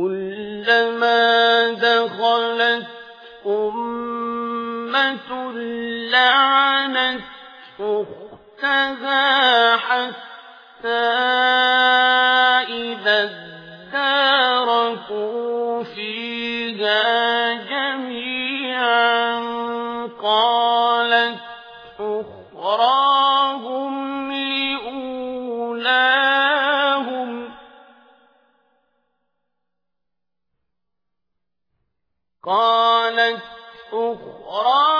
كلما دخلت أمة لعنت أختها حتى إذا اداركوا فيها قالت أخراهم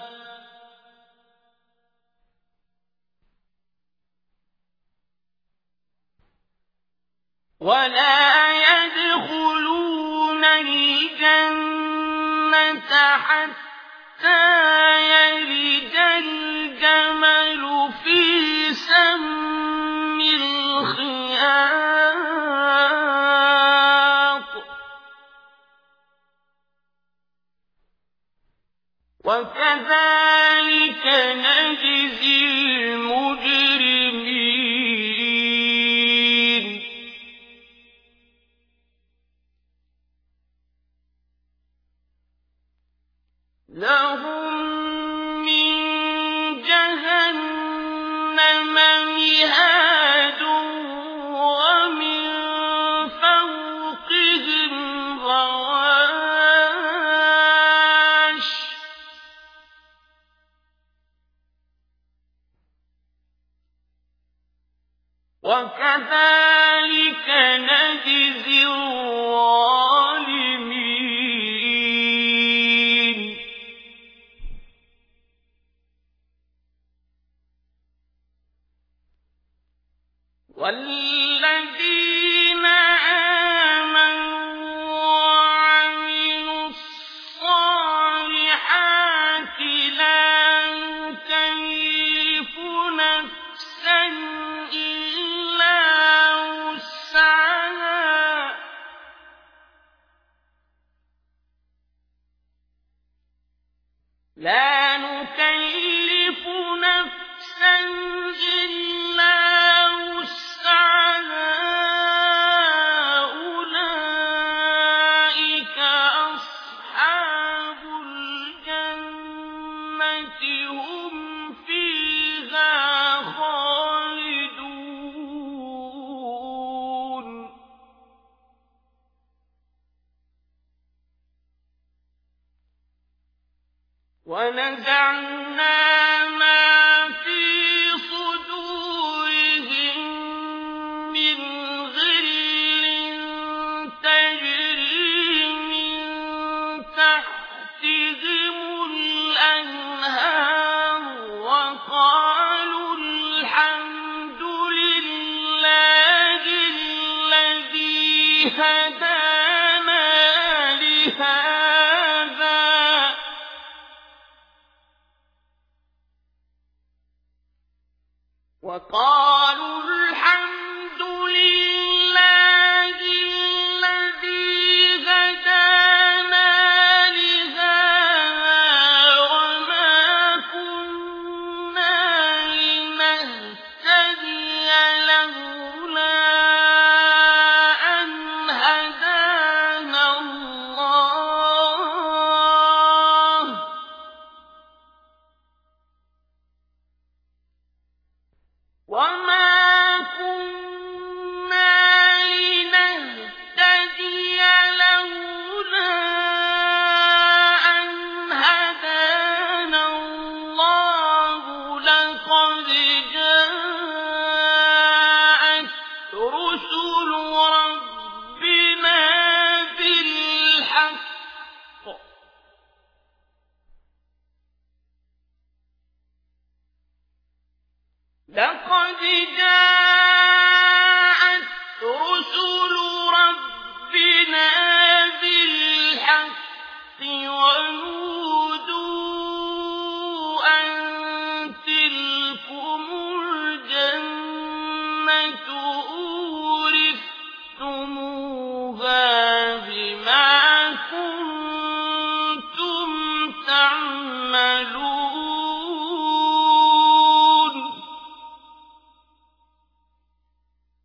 حتى يلج الجمل في سم الخياط. وكذلك نجزي وكذلك نجزي الظالمين. والذين ونزعنا وقال